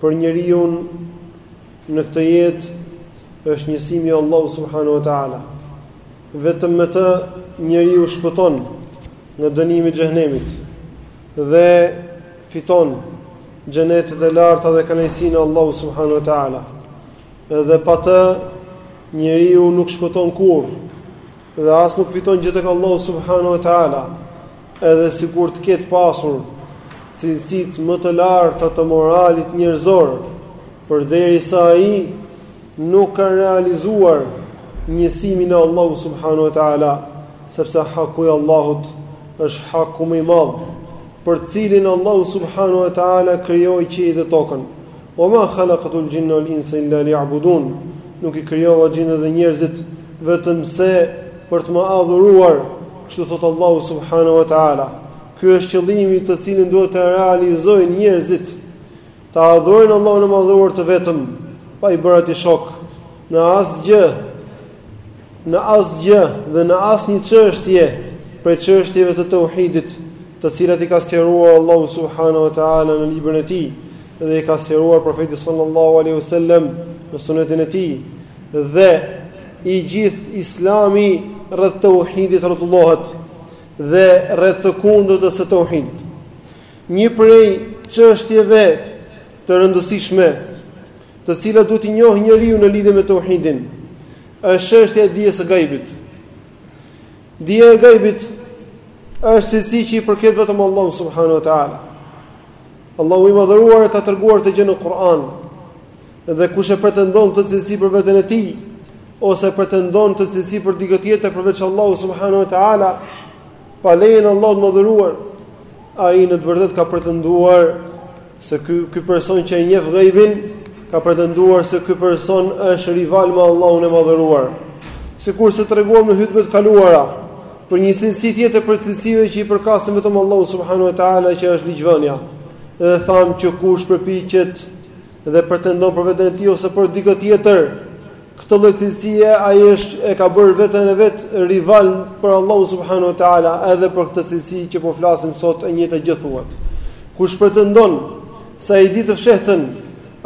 Për njeriun në këtë jetë është njësimi i Allahu subhanu wa ta'ala. Vetëm me të njeriu shpëton nga dënimi i xhehnemit dhe fiton xhenetet e larta dhe kënaqësinë e Allahu subhanu wa ta'ala. Dhe pa të njeriu nuk shpëton kurrë dhe as nuk fiton gjë tek Allahu subhanu wa ta'ala. Edhe sikur të ketë pasur cilësitë më të larta të moralit njerëzor, përderisa ai nuk ka realizuar njësimin e Allahut subhanahu wa taala, sepse haku i Allahut është haku më i madh, për të cilin Allahu subhanahu wa taala krijoi qiejt dhe tokën. Wa ma khalaqtul jinna wal insa illa liya'budun. Nuk i krijova xhinët dhe njerëzit vetëm se për të më adhuruar, kështu thotë Allahu subhanahu wa ta'ala. Ky është qëllimi të cilin duhet të realizojnë njerëzit. Ta adhurojnë Allahun e madhëruar të vetëm, pa i bërë atij shok në asgjë, në asgjë dhe në asnjë çështje prej çështjeve të tauhidit. të cilat i ka sqaruar Allahu subhanahu wa taala në librin e tij dhe i ka sqaruar profeti sallallahu alaihi wasallam në sunetin e tij dhe i gjithë islami rreth tauhidit rrotullohet dhe rreth të kundërtës së tauhidit. Një prej çështjeve të rëndësishme, të cilat duhet t'i njohë njeriu në lidhje me tauhidin, është çështja e dijes së gajbit. Dija e gajbit është cilësi që i përket vetëm Allahu subhanahu wa taala. Allahu i madhëruar e ka treguar këtë gjë në Kur'an. Dhe kush e pretendon këtë cilësi për veten e tij ose pretendon këtë cilësi për dikë tjetër përveç Allahu subhanahu wa taala, pa lejen e Allahut të madhëruar, ai në të vërtetë ka pretenduar Se ky ky person që e njeh gajbin ka pretenduar se ky person është rival me Allahun e Madhëruar. Sikur se treguam në hutbet e kaluara për një cilësi tjetër prej cilësive që i përkasin vetëm Allahu subhanahu wa taala që është ligjvënia. Dhe thamë që kush përpiqet dhe pretendon për veten e tij ose për dikë tjetër, Këtë lloj cilësie ai është e ka bërë veten e vet rival për Allahu subhanahu wa taala, edhe për këtë cilësi që po flasim sot e njëjta gjë thuhet. Kush pretendon se ai di të fshehtën,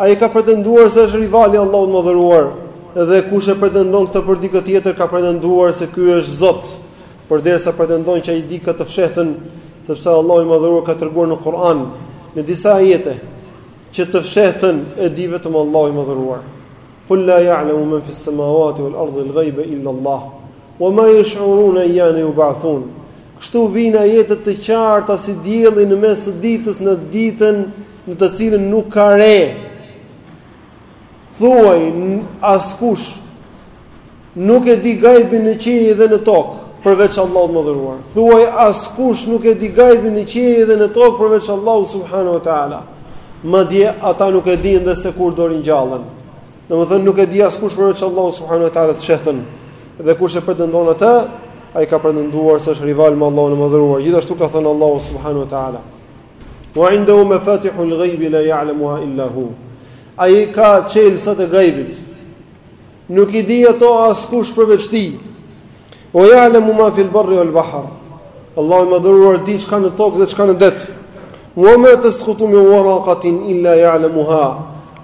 ai ka pretenduar se është rivali i Allahut të madhëruar, dhe kush e pretendon këtë për dikë tjetër ka pretenduar se ky është Zot, përderisa pretendon që ai di këtë të fshehtën, sepse Allahu i madhëruar ka treguar në Kur'an në disa ajete Që të fshehtën e di vetëm Allahu i Madhëruar. Qul la ya'lamu man fis samawati wal ardi al ghaiba illa Allah. Wa ma yash'urun ayyana yub'athun. Kështu vijnë ajete të qarta si dielli në mes të ditës në ditën në të cilën nuk ka re. Thuaj, askush nuk e di gajbin në qiej dhe në tokë përveç Allahut të Madhëruar. Thuaj, askush nuk e di gajbin në qiej dhe në tokë përveç Allahut subhanahu wa taala. Madje ata nuk e dinë dhe se kur do ringjallen. Domethënë nuk e di askush përveç Allahut subhanahu wa taala të fshehtën. Dhe kush e pretendon atë, ai ka pretenduar se është rival me Allahun e Madhëruar. Gjithashtu ka thënë Allahu subhanahu wa taala: "Wa indahu mafatihul ghaibi la ya'lamuha illa hu." Ai ka çelësat e gajbit. Nuk i di ato askush përveç tij. Wa ya'lamu ma fil barri wal bahr. Allahu i Madhëruar di çka në tokë dhe çka në det. Wa ma tasqutu min waraqatin illa ya'lamuha.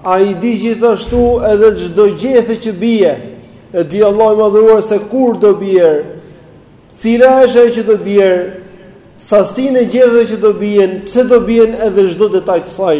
Ai di gjithashtu edhe çdo gjethe që bie. E di Allahu i Madhëruar se kur do bjerë. Cila është ajo që do bjerë. Sasinë e gjetheve që do bien. Pse do bien edhe çdo detaj të saj.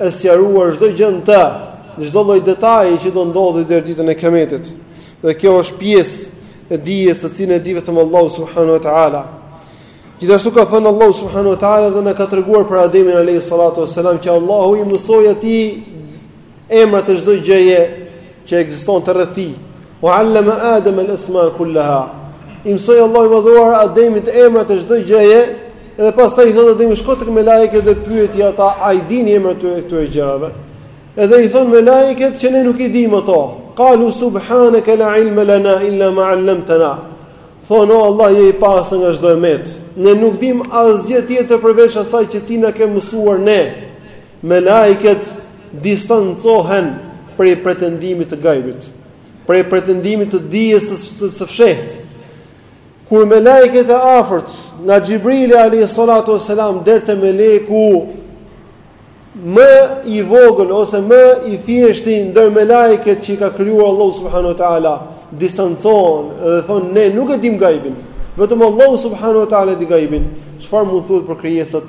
e sqaruar çdo gjë në të, çdo lloj detaji që do ndodhë deri ditën e Kiametit. Dhe kjo është pjesë e dijes të cilën e di vetëm Allahu subhanahu wa taala. Gjithashtu ka thënë Allahu subhanahu wa taala dhe na ka treguar për Ademin alayhi salatu wassalam që Allahu i mësoi atij emrat e çdo gjëje që ekzistonte rreth tij. Wa 'allama Adama al-asma'a kullaha. I mësoi Allahu i Madhëruar Ademit emrat e çdo gjëje dhe pastaj i thotë Ademit shko tek melajket dhe pyeti ata a i dini emrat e këtyre gjërave. Edhe i thonë melajket që ne nuk i dimë ato. Qalu subhanaka la ilma lana illa ma 'allamtana. Thonë o Allah je i pastër nga çdo e metë. Ne nuk dimë asgjë tjetër përveç asaj që ti na ke mësuar ne. Melajket distancohen prej pretendimit të gajbit, prej pretendimit të dijes së fshehtë. Kur melajket e afërt nga Xhibrili alayhi salatu wasalam deri te meleku më i vogël ose më i thjeshti ndër melajket që i ka krijuar Allahu subhanahu wa taala distancohen dhe thonë ne nuk e dimë gajbin, vetëm Allahu subhanahu wa taala di gajbin. Çfarë mund thuhet për krijesat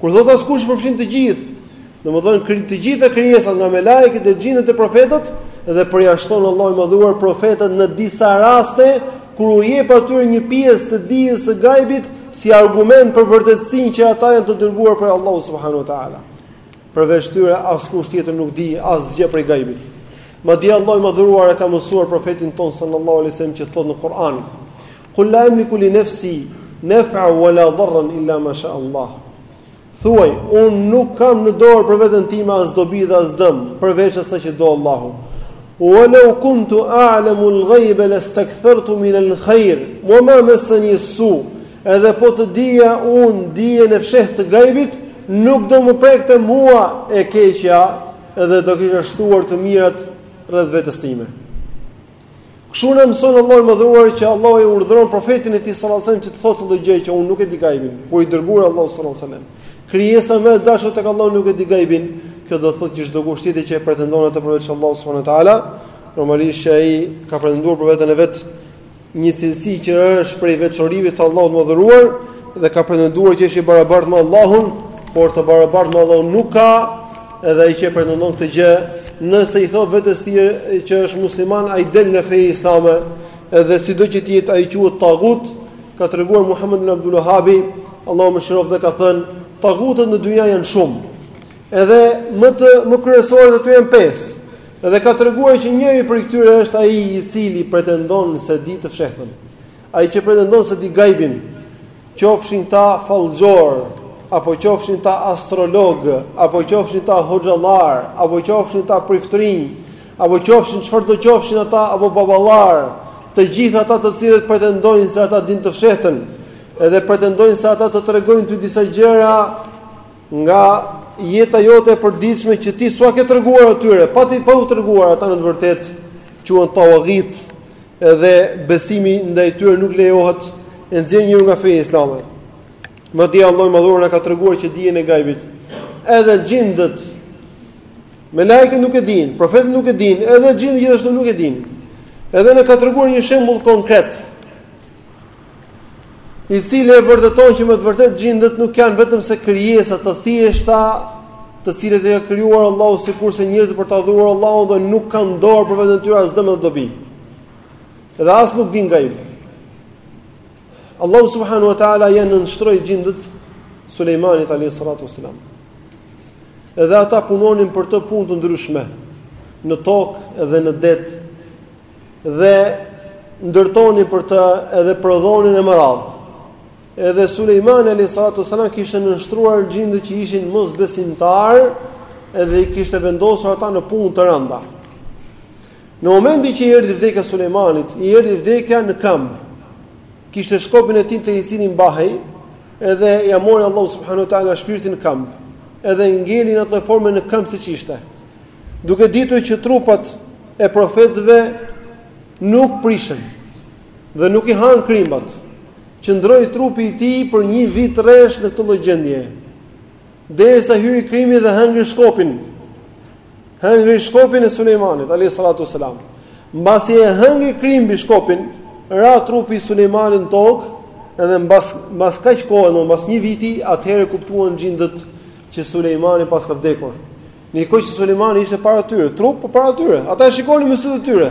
Kur thotë askush përfshin të gjithë, domethënë të gjitha krijesat nga melajket dhe xhinët e profetët dhe përjashton Allahu i Madhëruar profetët në disa raste kur u jep atyre një pjesë të dijes së gajbit si argument për vërtetësinë që ata janë të dërguar prej Allahut subhanahu wa taala. Përveç tyre askush tjetër nuk di asgjë prej gajbit. Madje Allahu i Madhëruar e ka mësuar profetin tonë sallallahu alaihi wasallam që thotë në Kur'an: Kul la emliku li nefsi nef'an wa la dharran illa ma sha Allah. Thuaj, unë nuk kam në dorë për vetën time as dobi dhe as dëm, përveç asaj që do Allahu. Wa law kuntu a'lamu al-ghayb lastakthartu min al-khair wa ma massani as-su. Edhe po të dija unë dijen e fshehtë të gajbit, nuk do më prekte mua e keqja, edhe do kisha shtuar të mirat rreth vetes time. Kështu na mëson Allahu i Madhëruar që Allahu e urdhëron profetin e tij sallallahu alajhi wasallam që të thotë këtë gjë që unë nuk e di gajbin, por i dërguari i Allahut sallallahu alajhi wasallam. Krijesa më e dashur tek Allahu nuk e di gajbin, kjo do thotë që çdokush tjetër që e pretendon atë përveç Allahut subhanahu wa taala, normalisht që ai ka pretenduar për veten e vet një cilësi që është prej veçorive të Allahut të Madhëruar dhe ka pretenduar që është i barabartë me Allahun, por të barabartë me Allahun nuk ka Edhe ai që e pretendon këtë gjë, nëse i thotë vetes tij që është musliman, ai del nga feja islame, edhe sido që të jetë ai quhet tagut, ka treguar Muhammed ibn Abdul Wahhab, Allahu e mëshiroftë dhe ka thënë, tagutët në dynja janë shumë. Edhe më të më kryesorët aty janë pesë. Edhe ka treguar që njëri prej këtyre është ai i cili pretendon se di të fshehtën. Ai që pretendon se di gajbin, qofshin ata fallxhorë, apo qofshin ata astrologë, apo qofshin ata hoxhallarë, apo qofshin ata priftërinj, apo qofshin çfarëdo qofshin ata apo baballarë, të gjithë ata të cilët pretendojnë se ata dinë të fshehtën, edhe pretendojnë se ata të tregojnë ty disa gjëra nga jeta jote e përditshme që ti s'ua ke treguar atyre, pa ti pa u treguar ata në të vërtetë quhen tawagit, Edhe besimi ndaj tyre nuk lejohet e nxjerr njeriun nga feja islame. Madje Allahu i Madhëruar na ka treguar që dijen e gajbit edhe xhindët melaiket nuk e dinë, profetët nuk e dinë, edhe xhindët gjithashtu nuk e dinë. Edhe na ka treguar një shembull konkret. i cili e vërteton që me të vërtetë xhindët nuk janë vetëm se krijesa të thjeshta, të cilat i ka krijuar Allahu sikurse njerëzit për ta adhuruar Allahun dhe nuk kanë në dorë për veten e tyre as dëm as dobi. Dhe as nuk din gajb. Allahu subhanahu wa taala ia nënshtroi xhindët Sulejmanit alayhis salatu wasalam. Edhe ata punonin për të punë të ndryshme në tokë dhe në det Dhe ndërtonin për të edhe prodhonin e me radhë. Edhe Sulejmani alayhi salatu wasalam kishte nënshtruar xhindët që ishin mosbesimtarë, edhe i kishte vendosur ata në punë të rënda. Në momentin që i erdhi vdekja Sulejmanit, i erdhi vdekja në këmbë. Kishte shkopin e tij te i cili mbahej, edhe ia mori Allahu subhanahu wa taala shpirtin në këmbë. Edhe ngeli në atë formë në këmbë siç ishte. duke ditur që trupat e profetëve nuk prishen dhe nuk i hanë krimbat, qëndroi trupi i tij për një vit rresh në këtë lloj gjendje, derisa hyri krimi dhe hëngri shkopin, hëngri shkopin e Sulejmanit, alejhi salatu wasalam, mbasi e hëngri krimbi shkopin, ra trupi i Sulejmanit në tokë, edhe mbas, mbas kaq kohe, mbas një viti, atëherë kuptuan xhindët që Sulejmani paska vdekur, Ndërkohë që Sulejmani ishte para tyre, trupi para tyre. Ata e shikonin me sytë e tyre.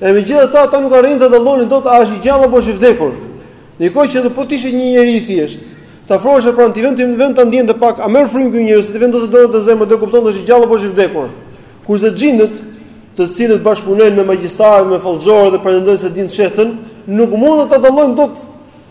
E megjithatë ata nuk arrinin ta dallonin dot a është i gjallë apo është i vdekur. Ndërkohë që po t'ishte një njeri i thjeshtë, t'afroheshe pranë tij vend ti vend ta ndjeje pak, a merr frymë ky njeri, ti vendos dorën te zemra, do e kupton se është i gjallë apo është i vdekur. Kurse xhindët, të cilët bashkëpunojnë me magjistarët, me fallxhorët dhe pretendojnë se dinë të fshehtën, nuk mund ta dallojnë dot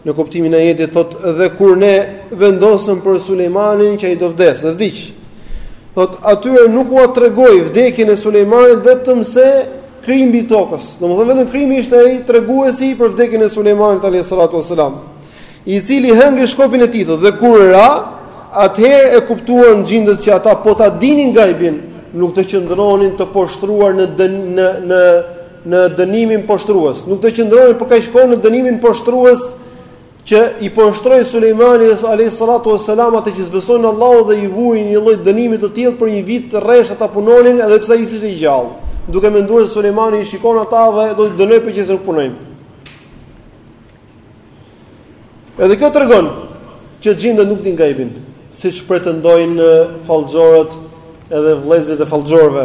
Në kuptimin e ajetit thotë dhe kur ne vendosëm për Sulejmanin që ai do vdesë, dhe vdiq. Thotë atyre nuk ua tregoi vdekjen e Sulejmanit vetëm se krimi i tokës. Domethënë vetëm krimi ishte ai treguesi për vdekjen e Sulejmanit alayhis salatu wasalam, i cili hëngri shkopin e tij dhe kur ra, atëherë e kuptuan xhindët që ata po ta dinin gajbin, nuk do qëndronin të poshtruar në në në në dënimin poshtrues, nuk do qëndronin për kaq kohë në dënimin poshtrues që i poshtroi Sulejmani alayhi salatu wassalam ata që s'besonin Allahun dhe i vuri një lloj dënimi të tillë për një vit rresht ata punonin edhe pse ishte i gjallë, duke menduar se Sulejmani i shikon ata dhe do t'i dënojë përse nuk punojnë. Edhe kjo tregon që xhindet nuk e dinë gajbin, siç pretendojnë fallxhorët edhe vëllezërit e fallxhorëve.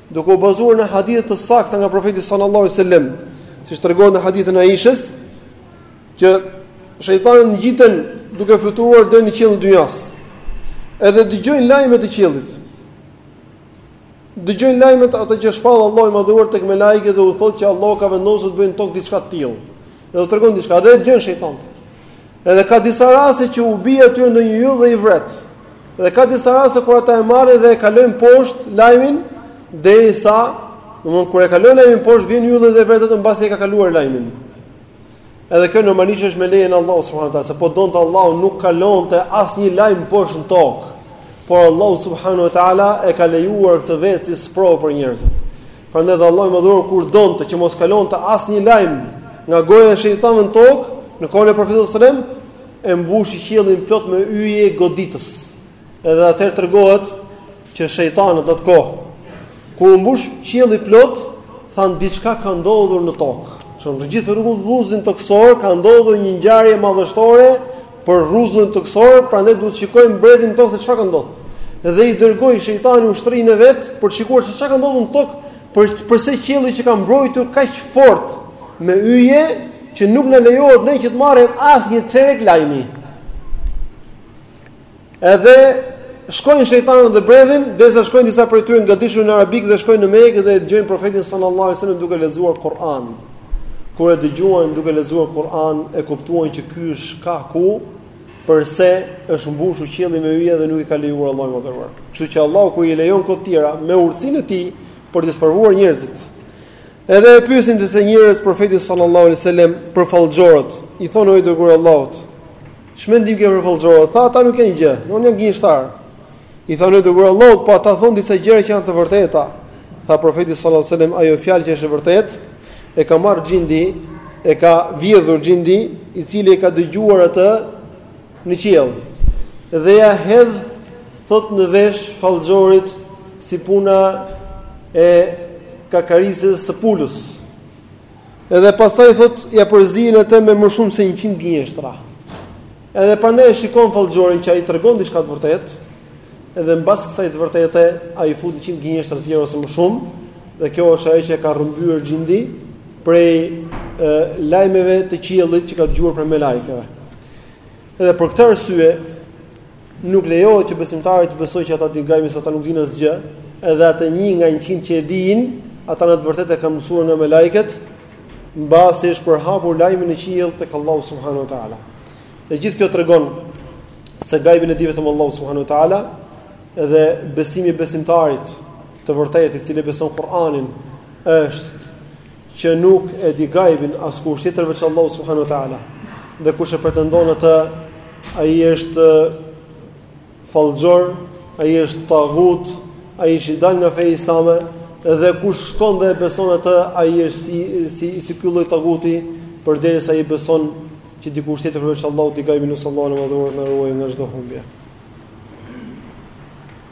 Duke u bazuar në hadithe të sakta nga profeti sallallahu alaihi wasallam, siç tregohet në hadithin e Aishës, që shejtanët ngjiten duke fluturuar deri në qiellin e dynjas. Edhe dëgjojnë lajmet e qiellit. Dëgjojnë lajmet, ato që shpall Allahu i madhëruar tek melaiket dhe u thotë që Allahu ka vendosur të bëjë në tokë diçka të tillë. Dhe u tregon diçka, dhe e dëgjojnë shejtanët. Edhe ka disa raste që u bie atyre ndonjë yll dhe i vret. Dhe ka disa raste kur ata e marrin dhe e kalojnë poshtë lajmin derisa, domthonë kur e kalojnë lajmin poshtë vjen ylli dhe e vret atë mbasi e ka kaluar lajmin. Edhe kjo normalisht është me lejen e Allahut subhanahu teala, sepse po donte Allahu nuk kalonte asnjë lajm poshtë në tokë. Por Allahu subhanahu teala e ka lejuar këtë vetë si sprovë për njerëzit. Prandaj dhe Allahu i Madhëruar kur donte që mos kalonte asnjë lajm nga goja e shejtanëve në tokë, në kohën e profetit sallallahu alajhi wasallam, e mbushi qiellin plot me yje goditës. Edhe atëherë tregohet që shejtanët në atë kohë kur u mbush qielli plot, thanë diçka ka ndodhur në tokë. Në të gjithë rruzullin tokësor ka ndodhur një ngjarje madhështore për rruzullin tokësor, prandaj duhet të shikojë mbredhin në tokë se çfarë ka ndodhur. Dhe i dërgoi shejtani ushtrinë e vet për të shikuar se çfarë ka ndodhur në tokë, përse qielli qenka mbrojtur kaq fort me yje që nuk na lejohet ne që të marrim asnjë çerek lajmi. Edhe shkojnë shejtanët dhe bredhin, derisa shkojnë disa prej tyre në gadishullin arabik dhe shkojnë në Mekë dhe dëgjojnë profetin sallallahu alajhi wasallam duke lexuar Kur'an. Kur e dëgjuan duke lexuar Kur'an, e kuptuan që ky është shkaku përse është mbushur qielli me yje dhe nuk i ka lejuar Allahu më dhëruar. Kështu që Allahu kur i lejon këto tjera me urtësinë e tij për t'i sprovuar njerëzit. Edhe e pyesin disa njerëz profetin sallallahu alajhi wasallam për fallxhorët. I thonë o i dërguari i Allahut, Ç'mendim ke për fallxhorët? Tha ata nuk janë gjë, nuk janë gënjeshtarë. I tha o i dërguari i Allahut, po ata thonë disa gjëra që janë të vërteta. Tha profeti sallallahu alajhi wasallam, ajo fjalë që është e vërtetë e ka marrë xhindi, e ka vjedhur xhindi, i cili e ka dëgjuar atë në qiell. Dhe ia hedh thotë në vesh fallxhorit si puna e kakarisjes së pulës. Edhe pastaj thotë ia përzien atë me më shumë se 100 gënjeshtra. Edhe prandaj e shikon fallxhorin që ai tregon diçka të vërtetë, edhe mbas kësaj të vërtete ai fut 100 gënjeshtra të tjera ose më shumë, dhe kjo është ajo që e ka rrëmbyer xhindi prej e, lajmeve të qiellit që ka dëgjuar prej melaikeve. Edhe për këtë arsye Nuk lejohet që besimtari të besojë që ata dinë gajbin se ata nuk dinë asgjë, edhe atë 1 nga 100 që e dinë, ata në të vërtetë e kanë mësuar nga melaiket, mbasi është përhapur lajmi në qiell prej Allahu subhanahu wa taala. E gjithë kjo tregon se gajbin e di vetëm Allahu subhanahu wa taala dhe besimi i besimtarit të vërtetë i cili beson Kur'anin është që nuk e di gajbin askush tjetër veç Allahu subhanahu wa taala. Dhe kush e pretendon atë, ai është fallxhor, ai është tagut, ai është i dalë nga feja islame dhe kush shkon dhe e beson atë, ai është si si si ky lloj taguti, përderisa ai beson që dikush tjetër veç Allahu di gajbin e sallallahu alaihi wa sallam na ruajt nga çdo humbje.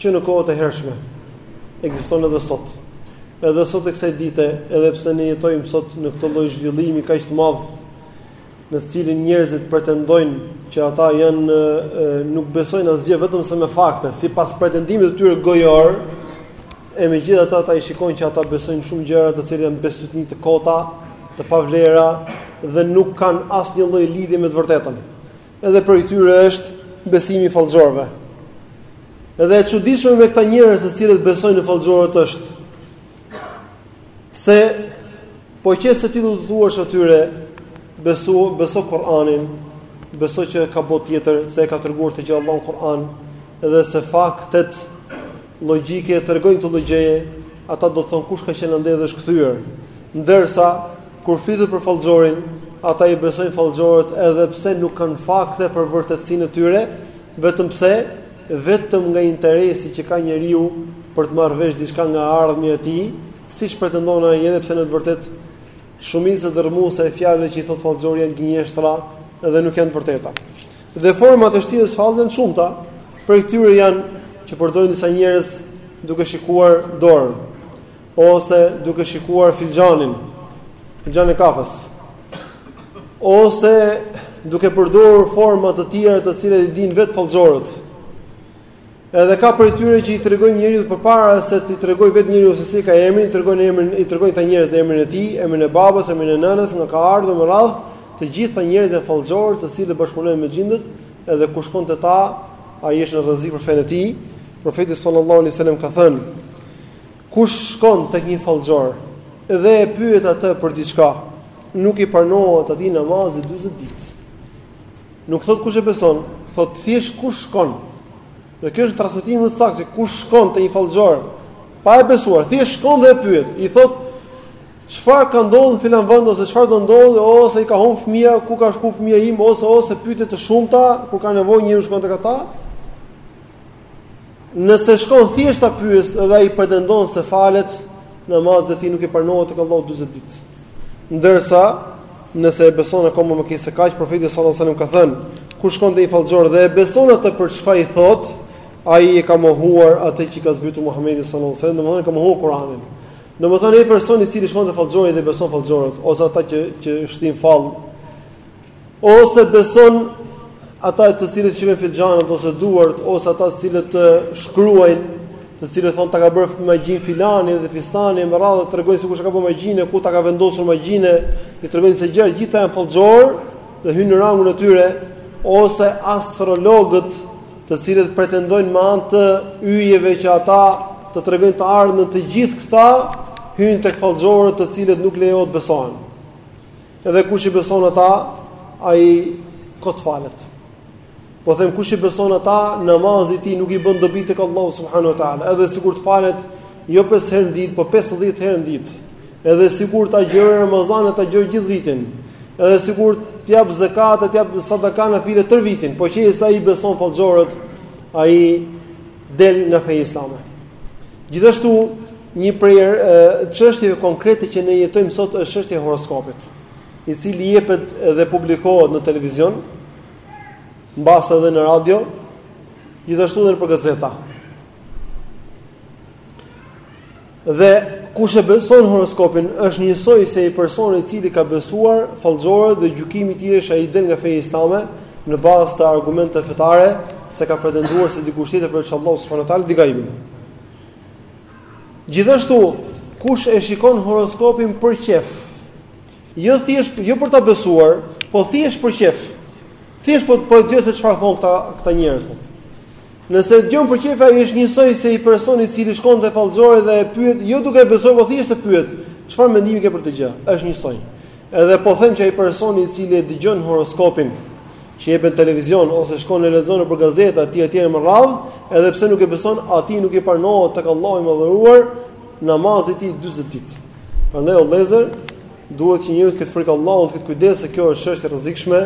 që në kohët e hershme ekziston edhe sot. Edhe sot e kësaj dite, edhe pse ne jetojmë sot në këtë lloj zhvillimi kaq të madh, në të cilin njerëzit pretendojnë që ata janë e, nuk besojnë asgjë vetëm se me fakte, sipas pretendimit të tyre gojor, e megjithatë ata i shikojnë që ata besojnë shumë gjëra të cilat janë bestytni të kota, të pavlera dhe nuk kanë asnjë lloj lidhje me të vërtetën. Edhe prej tyre është besimi i fallxhorëve. Edhe e çuditshme me këta njerëz të cilët besojnë në fallxhorët është se po qe se ti do t'u thuash atyre beso beso Kur'anin, beso që ka botë tjetër, se e ka treguar të gjithë Allahu në Kur'an edhe se faktet logjike tregojnë këtë lloj gjëje, ata do të thonë kush ka qenë andej dhe është kthyer. Ndërsa kur flitet për fallxhorin, ata i besojnë fallxhorët edhe pse nuk kanë fakte për vërtetësinë e tyre, vetëm se vetëm nga interesi që ka njeriu për të marrë vesh diçka nga e ardhmja e tij, siç pretendon ai edhe pse në të vërtetë shumica dërrmuese e fjalëve që i thotë fallxhori janë gënjeshtra dhe nuk janë të vërteta. Dhe format e shtirjes së fallit janë të shumta. Prej tyre janë që përdorin disa njerëz duke shikuar dorën ose duke shikuar filxhanin, filxhanin e kafës. Ose duke përdorur forma të tjera të cilat i dinë vetë fallxhorët. Edhe ka prej tyre që i tregojnë njeriut përpara se t'i tregojë vetë njeriu se si e ka emrin, i tregojnë emrin, i tregojnë këta njerëz emrin e tij, emrin e babës, emrin e nënës, nga ka ardhur me radhë, të gjithë këta njerëz janë fallxhorë, të cilët bashkëpunojnë me xhindët, edhe kush shkon te ta, ai është në rrezik për fenë e tij. Profeti sallallahu alaihi wasallam ka thënë: Kush shkon tek një fallxhor dhe e pyet atë për diçka, nuk i pranohet atij namazi 40 ditë. Nuk thotë kush e beson, thotë thjesht kush shkon. Dhe ky është transmetimi më i saktë, kush shkon te një fallxhor pa e besuar, thjesht shkon dhe e pyet, i thotë çfarë ka ndodhur në filan vend ose çfarë do ndodhë ose i ka humb fëmija, ku ka shku fëmija im ose ose pyetje të shumta, kur ka nevojë njeriu shkon tek ata. Nëse shkon thjesht ta pyesë dhe ai pretendon se falet, namazi i tij nuk i pranohet tek Allahu 40 ditë. Ndërsa, nëse e beson akoma më keq se kaq, profeti sallallahu alajhi wasallam ka thënë, kush shkon te një fallxhor dhe e beson atë për çfarë i thotë, ai e ka mohuar atë që i ka zbritur Muhamedit sallallahu alajhi wasallam, domethënë ka mohuar Kur'anin. Domethënë ai person i cili shkon te fallxhori dhe i beson fallxhorët ose ata që që shtien fall Ose beson ata të cilët shikojnë filxhanët ose duart ose ata të cilët të shkruajnë, të cilët thonë ta ka bërë magjinë filani dhe fistani me radhë të tregojnë se kush ta ka bërë magjinë ku ta ka vendosur magjinë, i tregojnë këto gjëra të gjithë këta janë fallxhorë dhe hyjnë në rangun e tyre ose astrologët të cilët pretendojnë me anë të yjeve që ata të tregojnë të ardhmen të gjithë këta hyjnë tek fallxhorët të cilët nuk lejohet të besohen. Edhe kush i beson ata, ai kot falet. Po them kush i beson ata, namazi i tij nuk i bën dobi tek Allahu subhanahu wa taala, edhe sikur të falet jo 5 herë në ditë, po 50 herë në ditë. Edhe sikur të agjërojë Ramazanin e të agjërojë gjithë vitin. Edhe sikur të jap zekat e të jap sadaka nafile tër vitin, po qe se i beson fallxhorët, ai del nga feja islame. Gjithashtu Një prej çështjeve konkrete që ne jetojmë sot është çështja e horoskopit, i cili jepet dhe publikohet në televizion, mbase edhe në radio, gjithashtu edhe në gazeta. Dhe kush e beson horoskopin është njësoj si ai personi i cili ka besuar fallxhorët dhe gjykimi i tij është ai del nga feja islame në bazë të argumenteve fetare se ka pretenduar se dikush tjetër përveç Allahu subhanahu wa taala di gajbin. Gjithashtu, kush e shikon horoskopin për qef, jo thjesht jo për ta besuar, po thjesht për qef. Thjesht po po dëgjoj se çfarë thon këta këta njerëz. Nëse e dëgjon për qef ai është njësoj si ai personi i cili shkon te fallxhori dhe e pyet, jo duke e besuar, po thjesht e pyet, çfarë mendimi ke për këtë gjë? Është njësoj. Edhe po them që ai personi i cili e dëgjon horoskopin që jepet në televizion ose shkon e lexon nëpër gazeta etj etj me radhë, edhe pse nuk e beson, atij nuk i pranohet tek Allahu i madhëruar namazi i tij 40 ditë. Prandaj o vëllezër, duhet që njeriu të ketë frikë Allahun, të ketë kujdes se kjo është çështje e rrezikshme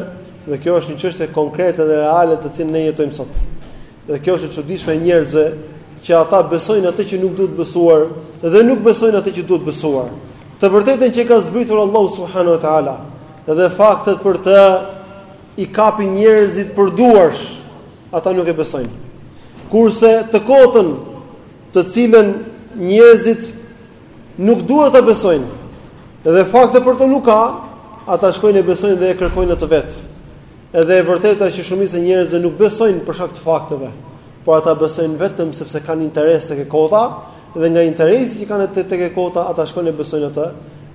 dhe kjo është një çështje konkrete dhe reale të cilën ne jetojmë sot. Dhe kjo është e çuditshme e njerëzve që ata besojnë atë që nuk duhet besuar dhe nuk besojnë atë që duhet besuar. Të vërtetën që e ka zbritur Allahu subhanahu wa taala dhe faktet për të i kapin njerëzit për duarsh, ata nuk e besojnë. Kurse të kotën, të cilën njerëzit nuk duhet ta besojnë dhe fakte për të nuk ka, ata shkojnë e besojnë dhe e kërkojnë atë vetë. Edhe e vërteta që shumica e njerëzve nuk besojnë për shkak të fakteve, por ata besojnë vetëm sepse kanë interes tek e kota dhe nga interesi që kanë tek e kota ata shkojnë e besojnë atë,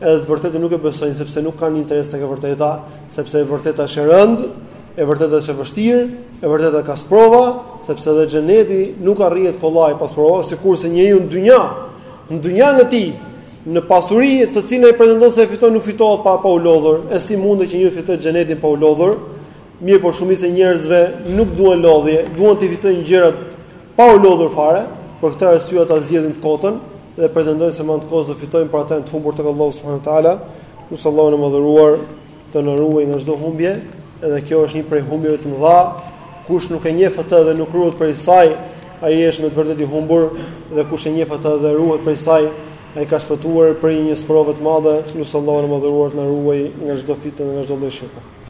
edhe të vërtetën nuk e besojnë sepse nuk kanë interes tek e vërteta, sepse e vërteta është e rëndë, e vërteta është e vështirë, e vërteta ka sprova, sepse edhe xheneti nuk arrihet kollaj pa sprova, sikurse njeriu në dynja, në dynjan e tij, Në pasuri, të cilën ai pretendon se e fiton, nuk fitohet pa pa u lodhur, e si mundet që njeriu të fitojë xhenetin pa u lodhur? Mirëpo shumica e njerëzve nuk duan lodhje, duan të fitojnë gjërat pa u lodhur fare, për këtë arsye ata zgjedhin të kotën dhe pretendojnë se me anë të kotës do fitojnë, por ata janë të humbur tek Allahu subhanahu wa taala. Lus Allahun e Madhëruar të na ruajë nga çdo humbje, edhe kjo është një prej humbjeve të mëdha, kush nuk e njeh atë dhe nuk ruhet prej saj, ai është me të vërtetë i humbur dhe kush e njeh atë dhe ruhet prej saj, ai ka shpëtuar prej një sprove të madhe, lus Allahun e madhëruar të na ruajë nga çdo fitnë dhe nga çdo lloj